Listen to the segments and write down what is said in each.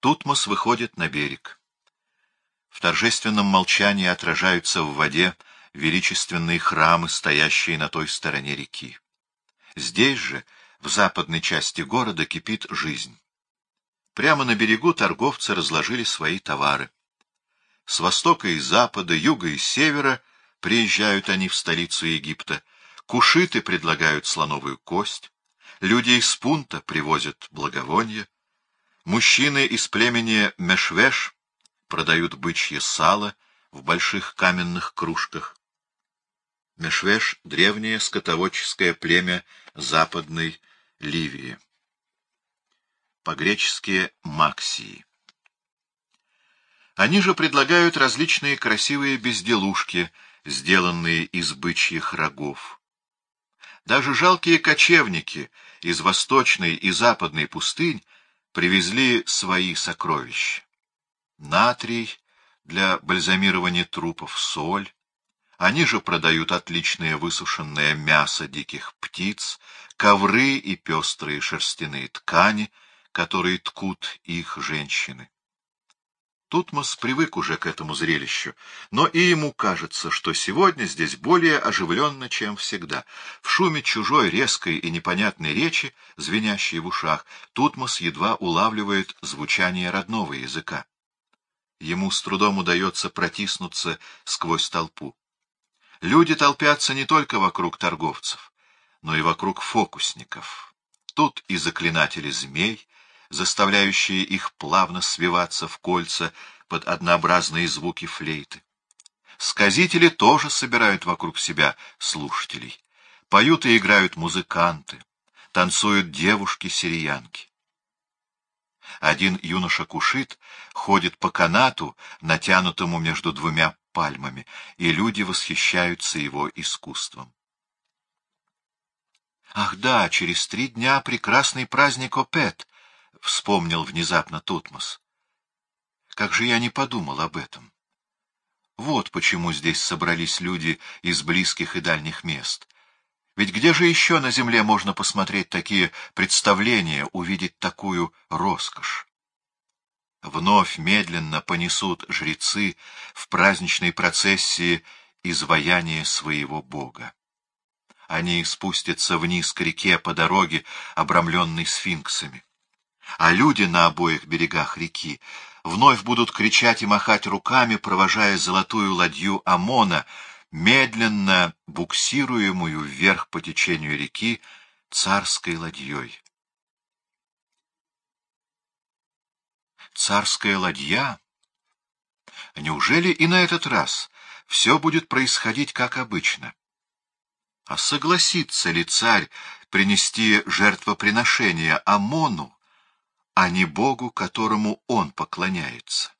Тутмос выходит на берег. В торжественном молчании отражаются в воде величественные храмы, стоящие на той стороне реки. Здесь же, в западной части города, кипит жизнь. Прямо на берегу торговцы разложили свои товары. С востока и запада, юга и севера приезжают они в столицу Египта. Кушиты предлагают слоновую кость. Люди из Пунта привозят благовонья. Мужчины из племени Мешвеш продают бычье сало в больших каменных кружках. Мешвеш — древнее скотоводческое племя Западной Ливии. По-гречески «максии». Они же предлагают различные красивые безделушки, сделанные из бычьих рогов. Даже жалкие кочевники из восточной и западной пустынь привезли свои сокровища. Натрий для бальзамирования трупов, соль. Они же продают отличное высушенное мясо диких птиц, ковры и пестрые шерстяные ткани, которые ткут их женщины. Тутмос привык уже к этому зрелищу, но и ему кажется, что сегодня здесь более оживленно, чем всегда. В шуме чужой, резкой и непонятной речи, звенящей в ушах, Тутмос едва улавливает звучание родного языка. Ему с трудом удается протиснуться сквозь толпу. Люди толпятся не только вокруг торговцев, но и вокруг фокусников. Тут и заклинатели змей, заставляющие их плавно свиваться в кольца под однообразные звуки флейты. Сказители тоже собирают вокруг себя слушателей. Поют и играют музыканты, танцуют девушки-сириянки. Один юноша-кушит ходит по канату, натянутому между двумя пальмами, и люди восхищаются его искусством. Ах да, через три дня прекрасный праздник Опет, — вспомнил внезапно Тутмос. Как же я не подумал об этом. Вот почему здесь собрались люди из близких и дальних мест. Ведь где же еще на земле можно посмотреть такие представления, увидеть такую роскошь? Вновь медленно понесут жрецы в праздничной процессии изваяние своего бога. Они спустятся вниз к реке по дороге, обрамленной сфинксами а люди на обоих берегах реки вновь будут кричать и махать руками, провожая золотую ладью Амона, медленно буксируемую вверх по течению реки царской ладьей. Царская ладья? Неужели и на этот раз все будет происходить как обычно? А согласится ли царь принести жертвоприношение Амону, а не Богу, которому он поклоняется.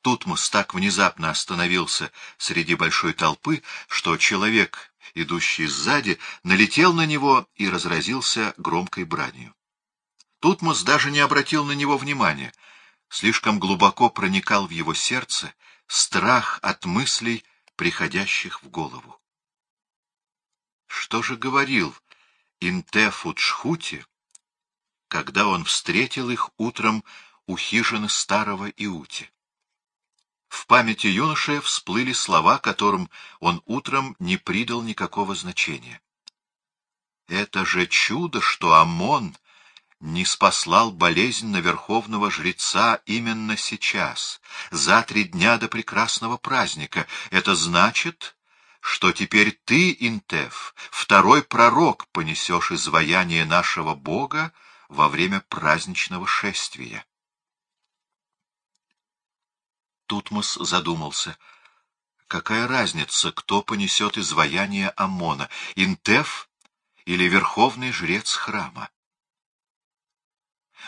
Тутмос так внезапно остановился среди большой толпы, что человек, идущий сзади, налетел на него и разразился громкой бранью. Тутмос даже не обратил на него внимания. Слишком глубоко проникал в его сердце страх от мыслей, приходящих в голову. Что же говорил Интефу Чхути, когда он встретил их утром у хижины старого Иути. В памяти юноши всплыли слова, которым он утром не придал никакого значения. Это же чудо, что Амон не спаслал болезнь на верховного жреца именно сейчас, за три дня до прекрасного праздника. Это значит, что теперь ты, Интеф, второй пророк, понесешь изваяние нашего Бога во время праздничного шествия. Тутмос задумался. Какая разница, кто понесет изваяние Амона, Интеф или верховный жрец храма?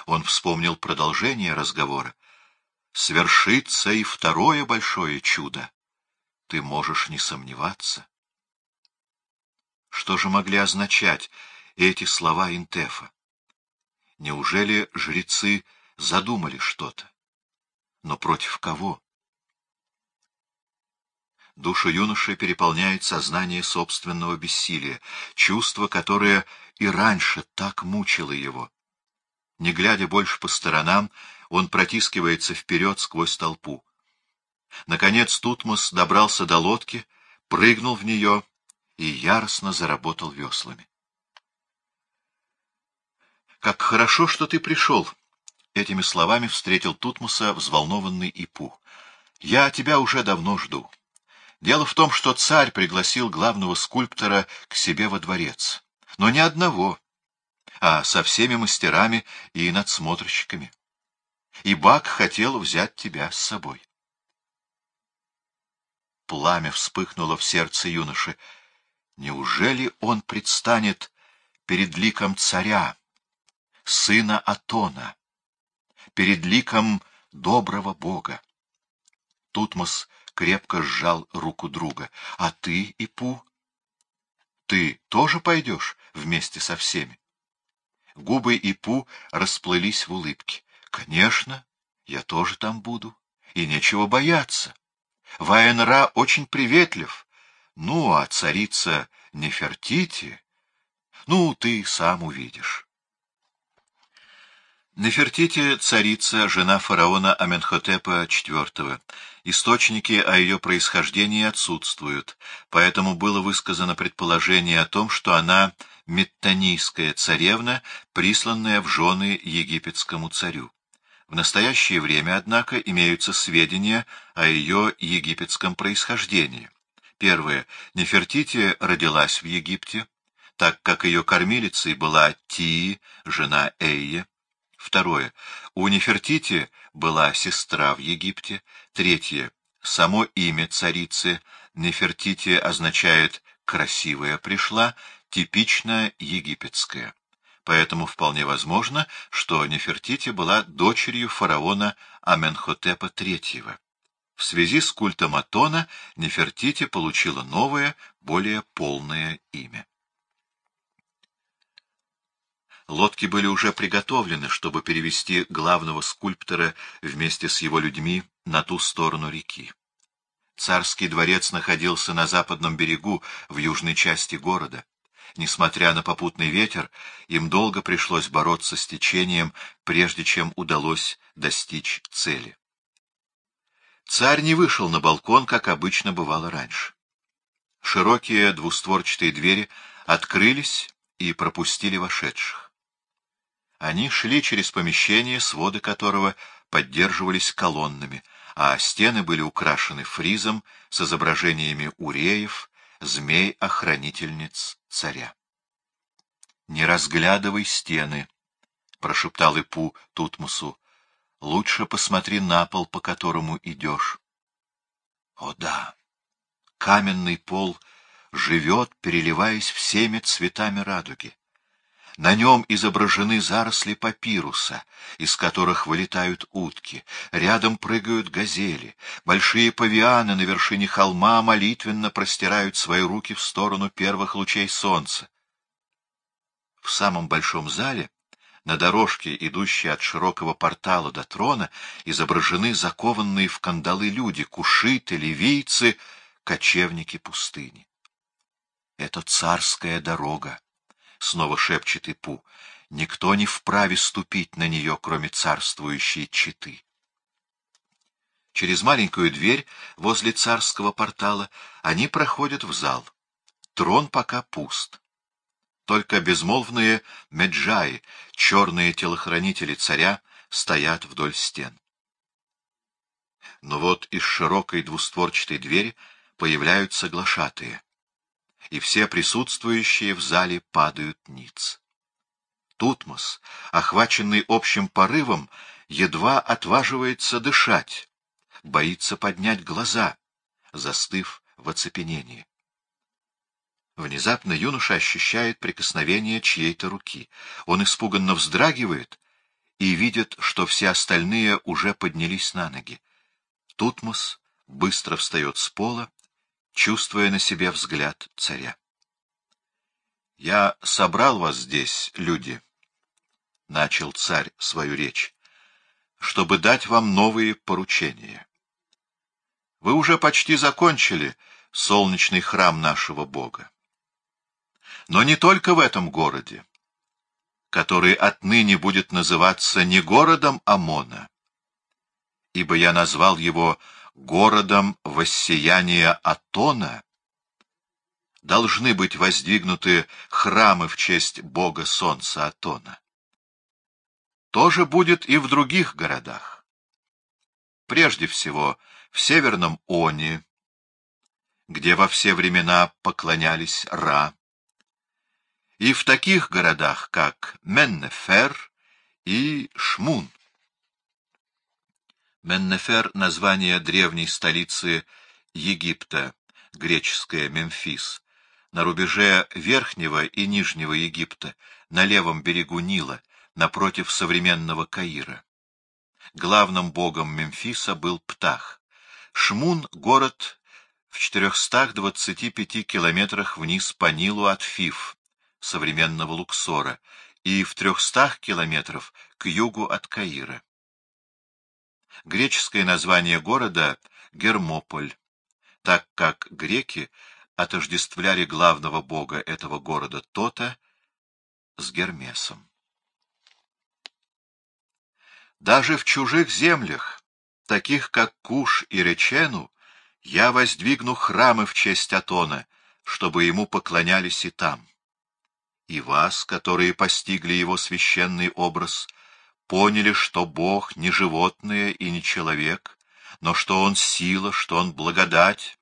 Он вспомнил продолжение разговора. Свершится и второе большое чудо. Ты можешь не сомневаться. Что же могли означать эти слова Интефа? Неужели жрецы задумали что-то? Но против кого? Душу юноши переполняет сознание собственного бессилия, чувство, которое и раньше так мучило его. Не глядя больше по сторонам, он протискивается вперед сквозь толпу. Наконец Тутмос добрался до лодки, прыгнул в нее и яростно заработал веслами. «Как хорошо, что ты пришел!» Этими словами встретил Тутмоса взволнованный Ипу. «Я тебя уже давно жду. Дело в том, что царь пригласил главного скульптора к себе во дворец. Но не одного, а со всеми мастерами и надсмотрщиками. И Бак хотел взять тебя с собой. Пламя вспыхнуло в сердце юноши. Неужели он предстанет перед ликом царя, сына Атона? перед ликом доброго Бога. Тутмос крепко сжал руку друга. — А ты, Ипу? Ты тоже пойдешь вместе со всеми? Губы Ипу расплылись в улыбке. — Конечно, я тоже там буду. И нечего бояться. Ваенра очень приветлив. Ну, а царица Нефертити... Ну, ты сам увидишь. Нефертити — царица, жена фараона Аменхотепа IV. Источники о ее происхождении отсутствуют, поэтому было высказано предположение о том, что она меттанийская царевна, присланная в жены египетскому царю. В настоящее время, однако, имеются сведения о ее египетском происхождении. Первое. Нефертити родилась в Египте, так как ее кормилицей была Тии, жена Эйе. Второе. У Нефертити была сестра в Египте. Третье. Само имя царицы Нефертити означает «красивая пришла», типично египетское. Поэтому вполне возможно, что Нефертити была дочерью фараона Аменхотепа III. В связи с культом Атона Нефертити получила новое, более полное имя. Лодки были уже приготовлены, чтобы перевести главного скульптора вместе с его людьми на ту сторону реки. Царский дворец находился на западном берегу, в южной части города. Несмотря на попутный ветер, им долго пришлось бороться с течением, прежде чем удалось достичь цели. Царь не вышел на балкон, как обычно бывало раньше. Широкие двустворчатые двери открылись и пропустили вошедших. Они шли через помещение, своды которого поддерживались колоннами, а стены были украшены фризом с изображениями уреев, змей-охранительниц царя. — Не разглядывай стены, — прошептал Ипу Тутмусу. — Лучше посмотри на пол, по которому идешь. О да, каменный пол живет, переливаясь всеми цветами радуги. На нем изображены заросли папируса, из которых вылетают утки. Рядом прыгают газели. Большие павианы на вершине холма молитвенно простирают свои руки в сторону первых лучей солнца. В самом большом зале, на дорожке, идущей от широкого портала до трона, изображены закованные в кандалы люди, кушиты, ливийцы, кочевники пустыни. Это царская дорога снова шепчет Ипу, — никто не вправе ступить на нее, кроме царствующей читы. Через маленькую дверь возле царского портала они проходят в зал. Трон пока пуст. Только безмолвные меджаи, черные телохранители царя, стоят вдоль стен. Но вот из широкой двустворчатой двери появляются глашатые и все присутствующие в зале падают ниц. Тутмос, охваченный общим порывом, едва отваживается дышать, боится поднять глаза, застыв в оцепенении. Внезапно юноша ощущает прикосновение чьей-то руки. Он испуганно вздрагивает и видит, что все остальные уже поднялись на ноги. Тутмос быстро встает с пола чувствуя на себе взгляд царя. — Я собрал вас здесь, люди, — начал царь свою речь, — чтобы дать вам новые поручения. Вы уже почти закончили солнечный храм нашего Бога. Но не только в этом городе. который отныне будет называться не городом Амона, ибо я назвал его городом воссияния Атона, должны быть воздвигнуты храмы в честь бога солнца Атона. То же будет и в других городах. Прежде всего, в северном Они, где во все времена поклонялись Ра, и в таких городах, как Меннефер и Шмун. Меннефер — название древней столицы Египта, греческая Мемфис, на рубеже Верхнего и Нижнего Египта, на левом берегу Нила, напротив современного Каира. Главным богом Мемфиса был Птах. Шмун — город в 425 километрах вниз по Нилу от Фиф, современного Луксора, и в 300 километров к югу от Каира. Греческое название города — Гермополь, так как греки отождествляли главного бога этого города Тота с Гермесом. Даже в чужих землях, таких как Куш и Речену, я воздвигну храмы в честь Атона, чтобы ему поклонялись и там. И вас, которые постигли его священный образ, поняли, что Бог не животное и не человек, но что Он сила, что Он благодать,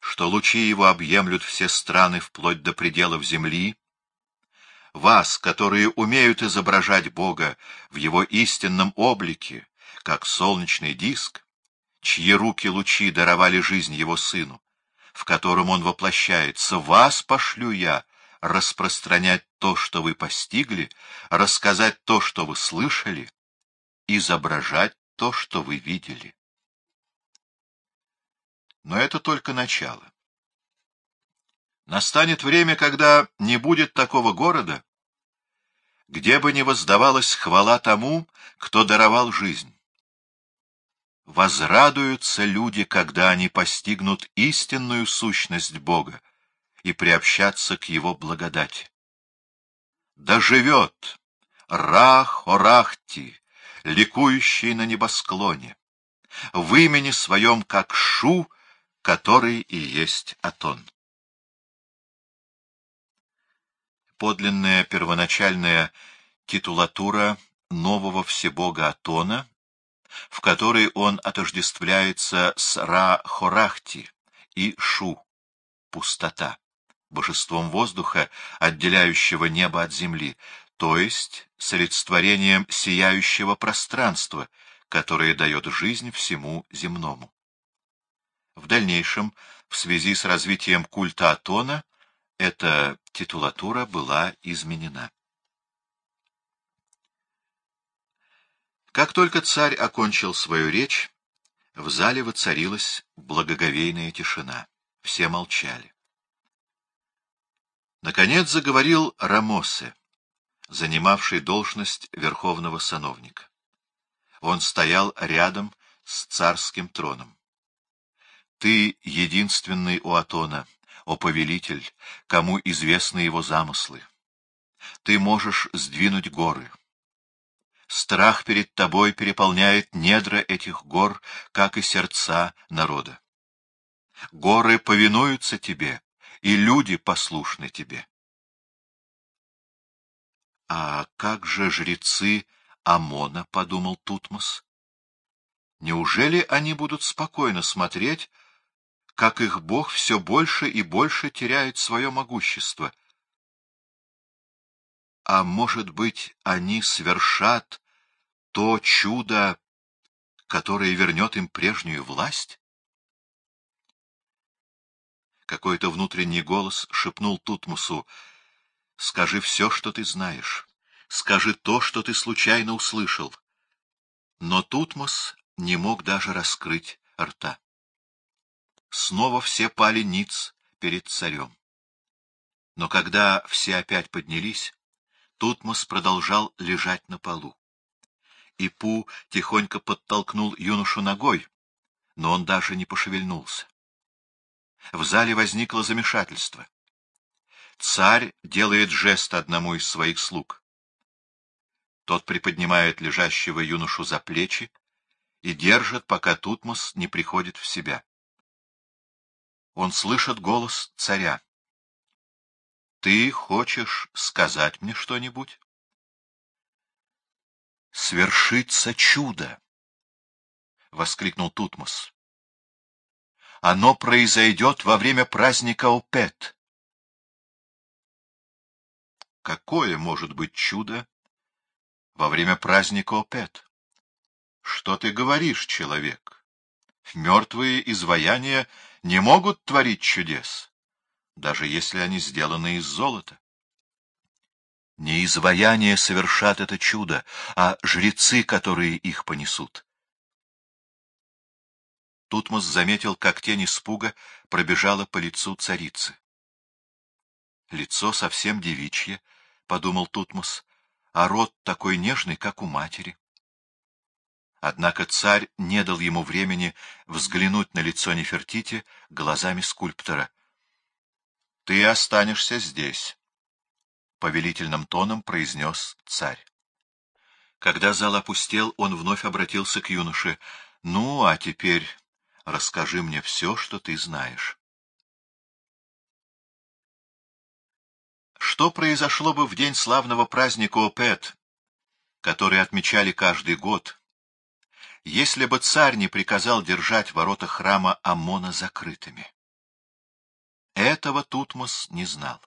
что лучи Его объемлют все страны вплоть до пределов земли, вас, которые умеют изображать Бога в Его истинном облике, как солнечный диск, чьи руки лучи даровали жизнь Его Сыну, в котором Он воплощается, вас пошлю я — распространять то, что вы постигли, рассказать то, что вы слышали, изображать то, что вы видели. Но это только начало. Настанет время, когда не будет такого города, где бы не воздавалась хвала тому, кто даровал жизнь. Возрадуются люди, когда они постигнут истинную сущность Бога, и приобщаться к его благодати. Да живет Рах-Орахти, ликующий на небосклоне, в имени своем как Шу, который и есть Атон. Подлинная первоначальная титулатура нового всебога Атона, в которой он отождествляется с Ра-Хорахти и Шу, пустота божеством воздуха, отделяющего небо от земли, то есть с олицетворением сияющего пространства, которое дает жизнь всему земному. В дальнейшем, в связи с развитием культа Атона, эта титулатура была изменена. Как только царь окончил свою речь, в зале воцарилась благоговейная тишина. Все молчали. Наконец заговорил Рамосе, занимавший должность верховного сановника. Он стоял рядом с царским троном. «Ты единственный у Атона, о повелитель, кому известны его замыслы. Ты можешь сдвинуть горы. Страх перед тобой переполняет недра этих гор, как и сердца народа. Горы повинуются тебе, и люди послушны тебе. — А как же жрецы Амона, — подумал Тутмос. — Неужели они будут спокойно смотреть, как их бог все больше и больше теряет свое могущество? А может быть, они свершат то чудо, которое вернет им прежнюю власть? Какой-то внутренний голос шепнул Тутмусу, «Скажи все, что ты знаешь. Скажи то, что ты случайно услышал». Но Тутмос не мог даже раскрыть рта. Снова все пали ниц перед царем. Но когда все опять поднялись, Тутмос продолжал лежать на полу. Ипу тихонько подтолкнул юношу ногой, но он даже не пошевельнулся. В зале возникло замешательство. Царь делает жест одному из своих слуг. Тот приподнимает лежащего юношу за плечи и держит, пока Тутмос не приходит в себя. Он слышит голос царя. «Ты хочешь сказать мне что-нибудь?» «Свершится чудо!» — воскликнул Тутмос. «Оно произойдет во время праздника Опет». Какое может быть чудо во время праздника Опет? Что ты говоришь, человек? Мертвые изваяния не могут творить чудес, даже если они сделаны из золота. Не изваяния совершат это чудо, а жрецы, которые их понесут. Тутмос заметил, как тень испуга пробежала по лицу царицы. Лицо совсем девичье, — подумал Тутмос, — а рот такой нежный, как у матери. Однако царь не дал ему времени взглянуть на лицо Нефертити глазами скульптора. — Ты останешься здесь, — повелительным тоном произнес царь. Когда зал опустел, он вновь обратился к юноше. — Ну, а теперь расскажи мне все, что ты знаешь. Что произошло бы в день славного праздника Опет, который отмечали каждый год, если бы царь не приказал держать ворота храма Амона закрытыми? Этого Тутмос не знал.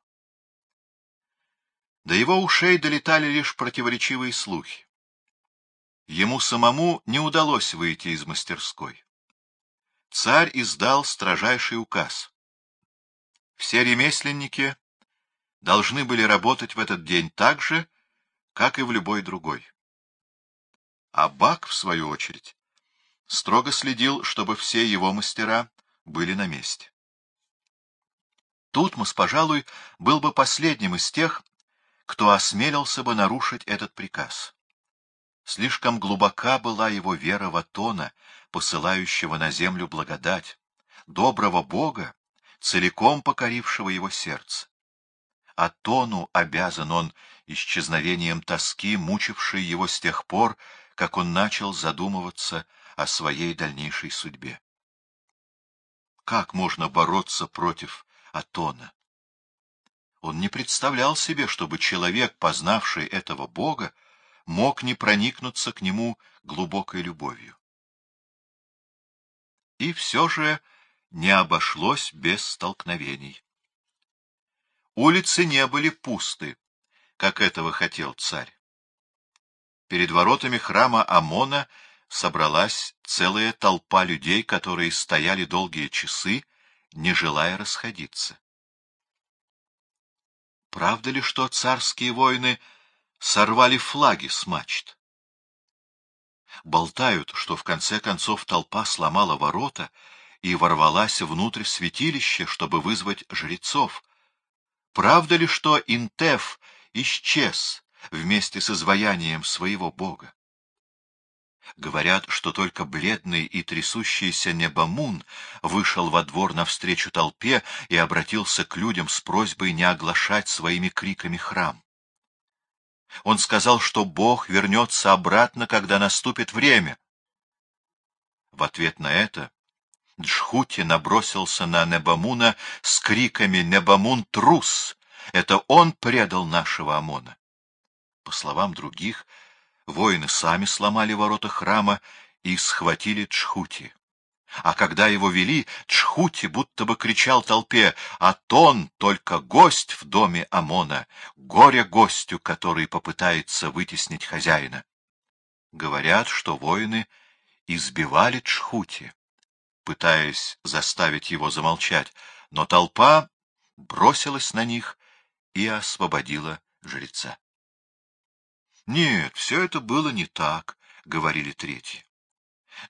До его ушей долетали лишь противоречивые слухи. Ему самому не удалось выйти из мастерской. Царь издал строжайший указ. Все ремесленники должны были работать в этот день так же, как и в любой другой. А Бак, в свою очередь, строго следил, чтобы все его мастера были на месте. Тутмос, пожалуй, был бы последним из тех, кто осмелился бы нарушить этот приказ. Слишком глубока была его вера в Атона, посылающего на землю благодать, доброго Бога, целиком покорившего его сердце. Атону обязан он исчезновением тоски, мучившей его с тех пор, как он начал задумываться о своей дальнейшей судьбе. Как можно бороться против Атона? Он не представлял себе, чтобы человек, познавший этого Бога, мог не проникнуться к нему глубокой любовью. И все же не обошлось без столкновений. Улицы не были пусты, как этого хотел царь. Перед воротами храма Амона собралась целая толпа людей, которые стояли долгие часы, не желая расходиться. Правда ли, что царские воины сорвали флаги с мачт? Болтают, что в конце концов толпа сломала ворота и ворвалась внутрь святилища, чтобы вызвать жрецов. Правда ли, что Интеф исчез вместе с изваянием своего бога? Говорят, что только бледный и трясущийся Небамун вышел во двор навстречу толпе и обратился к людям с просьбой не оглашать своими криками храм. Он сказал, что Бог вернется обратно, когда наступит время. В ответ на это Джхути набросился на Небамуна с криками «Небамун трус! Это он предал нашего Амона!» По словам других, Воины сами сломали ворота храма и схватили Чхути. А когда его вели, Чхути будто бы кричал толпе, а тон только гость в доме Амона, горе гостю, который попытается вытеснить хозяина. Говорят, что воины избивали Чхути, пытаясь заставить его замолчать, но толпа бросилась на них и освободила жреца. Нет, все это было не так, — говорили третьи.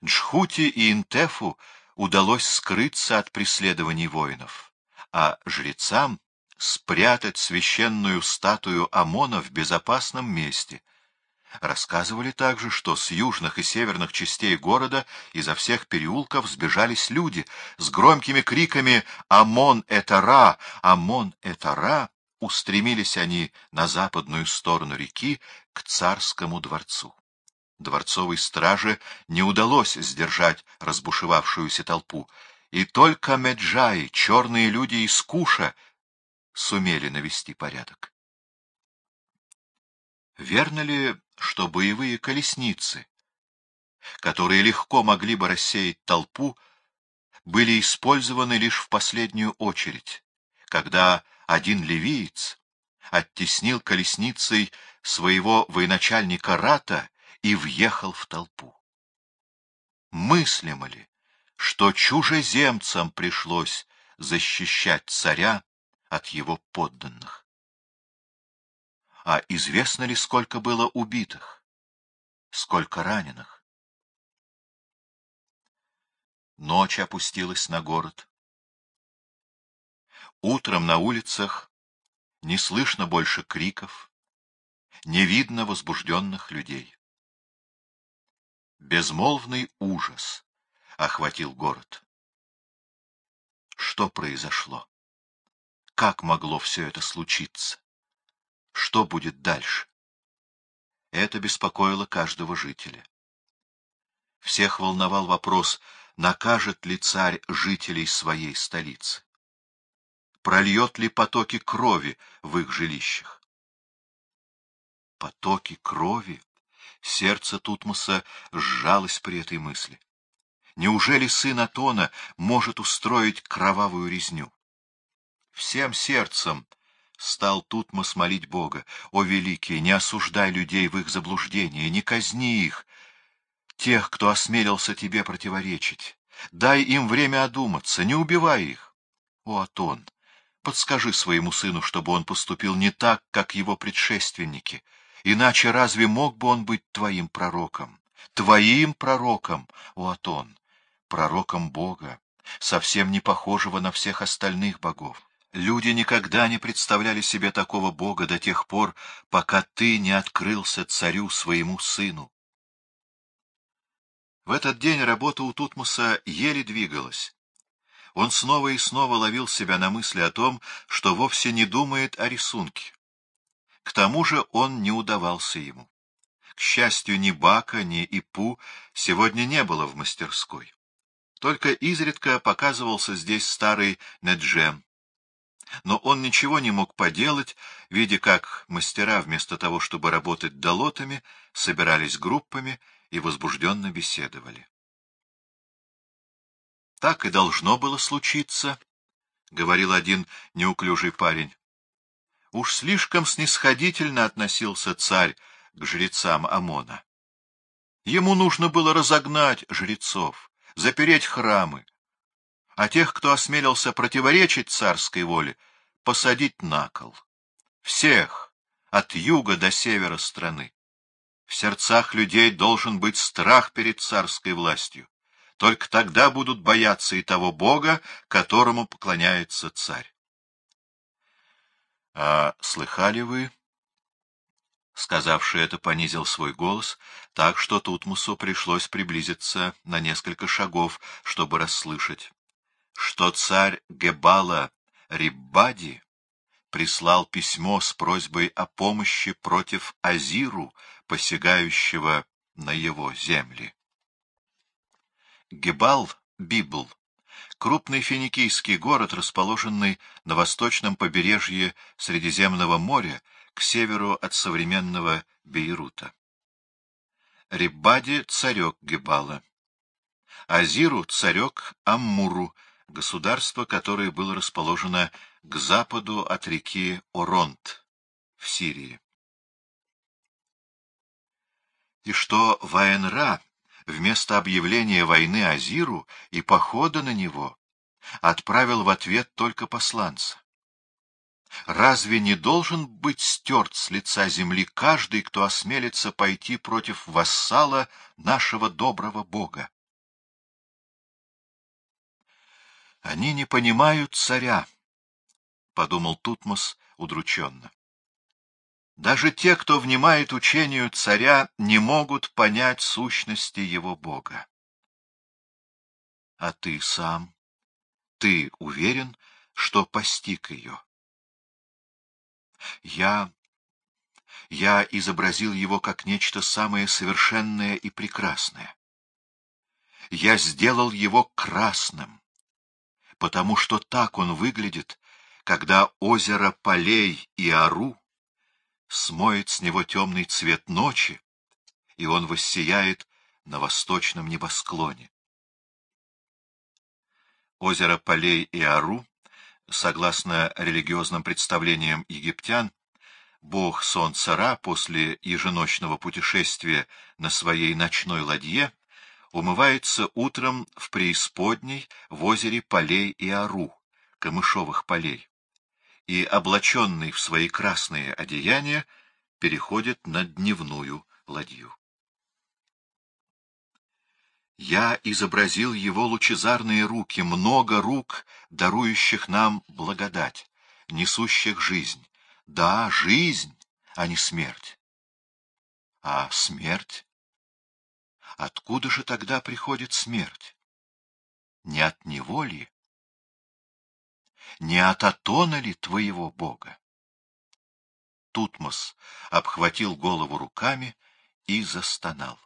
Джхути и Интефу удалось скрыться от преследований воинов, а жрецам спрятать священную статую Амона в безопасном месте. Рассказывали также, что с южных и северных частей города изо всех переулков сбежались люди с громкими криками «Амон — это Ра! Амон — это Ра!» устремились они на западную сторону реки к царскому дворцу. Дворцовой страже не удалось сдержать разбушевавшуюся толпу, и только Меджаи, черные люди из Куша, сумели навести порядок. Верно ли, что боевые колесницы, которые легко могли бы рассеять толпу, были использованы лишь в последнюю очередь, когда один ливиец оттеснил колесницей своего военачальника Рата и въехал в толпу. Мыслимо ли, что чужеземцам пришлось защищать царя от его подданных? А известно ли, сколько было убитых? Сколько раненых? Ночь опустилась на город. Утром на улицах не слышно больше криков, не видно возбужденных людей. Безмолвный ужас охватил город. Что произошло? Как могло все это случиться? Что будет дальше? Это беспокоило каждого жителя. Всех волновал вопрос, накажет ли царь жителей своей столицы прольет ли потоки крови в их жилищах. Потоки крови? Сердце Тутмоса сжалось при этой мысли. Неужели сын Атона может устроить кровавую резню? Всем сердцем стал Тутмос молить Бога. О, великий, не осуждай людей в их заблуждении, не казни их, тех, кто осмелился тебе противоречить. Дай им время одуматься, не убивай их. О, Атон, Подскажи своему сыну, чтобы он поступил не так, как его предшественники. Иначе разве мог бы он быть твоим пророком? Твоим пророком, о Атон, пророком Бога, совсем не похожего на всех остальных богов. Люди никогда не представляли себе такого Бога до тех пор, пока ты не открылся царю своему сыну. В этот день работа у Тутмоса еле двигалась он снова и снова ловил себя на мысли о том, что вовсе не думает о рисунке. К тому же он не удавался ему. К счастью, ни Бака, ни Ипу сегодня не было в мастерской. Только изредка показывался здесь старый Неджем. Но он ничего не мог поделать, видя, как мастера, вместо того, чтобы работать долотами, собирались группами и возбужденно беседовали. Так и должно было случиться, — говорил один неуклюжий парень. Уж слишком снисходительно относился царь к жрецам Амона. Ему нужно было разогнать жрецов, запереть храмы, а тех, кто осмелился противоречить царской воле, посадить на кол. Всех, от юга до севера страны. В сердцах людей должен быть страх перед царской властью. Только тогда будут бояться и того Бога, которому поклоняется царь. — А слыхали вы? Сказавший это, понизил свой голос, так что Тутмусу пришлось приблизиться на несколько шагов, чтобы расслышать, что царь Гебала Риббади прислал письмо с просьбой о помощи против Азиру, посягающего на его земли. Гебал, Библ, крупный финикийский город, расположенный на восточном побережье Средиземного моря к северу от современного Бейрута. Риббади — царек Гебала. Азиру — царек Аммуру, государство, которое было расположено к западу от реки Оронт в Сирии. И что Ваенра вместо объявления войны Азиру и похода на него отправил в ответ только посланца. Разве не должен быть стерт с лица земли каждый, кто осмелится пойти против вассала нашего доброго Бога? Они не понимают царя, — подумал Тутмос удрученно. Даже те, кто внимает учению царя, не могут понять сущности его Бога. А ты сам, ты уверен, что постиг ее? Я... Я изобразил его как нечто самое совершенное и прекрасное. Я сделал его красным, потому что так он выглядит, когда озеро полей и ору смоет с него темный цвет ночи, и он воссияет на восточном небосклоне. Озеро полей и ору, согласно религиозным представлениям египтян, бог солнца Ра после еженочного путешествия на своей ночной ладье умывается утром в преисподней в озере полей и ору, камышовых полей и, облаченный в свои красные одеяния, переходит на дневную ладью. Я изобразил его лучезарные руки, много рук, дарующих нам благодать, несущих жизнь. Да, жизнь, а не смерть. А смерть? Откуда же тогда приходит смерть? Не от него ли? Не от Атона ли твоего бога? Тутмос обхватил голову руками и застонал.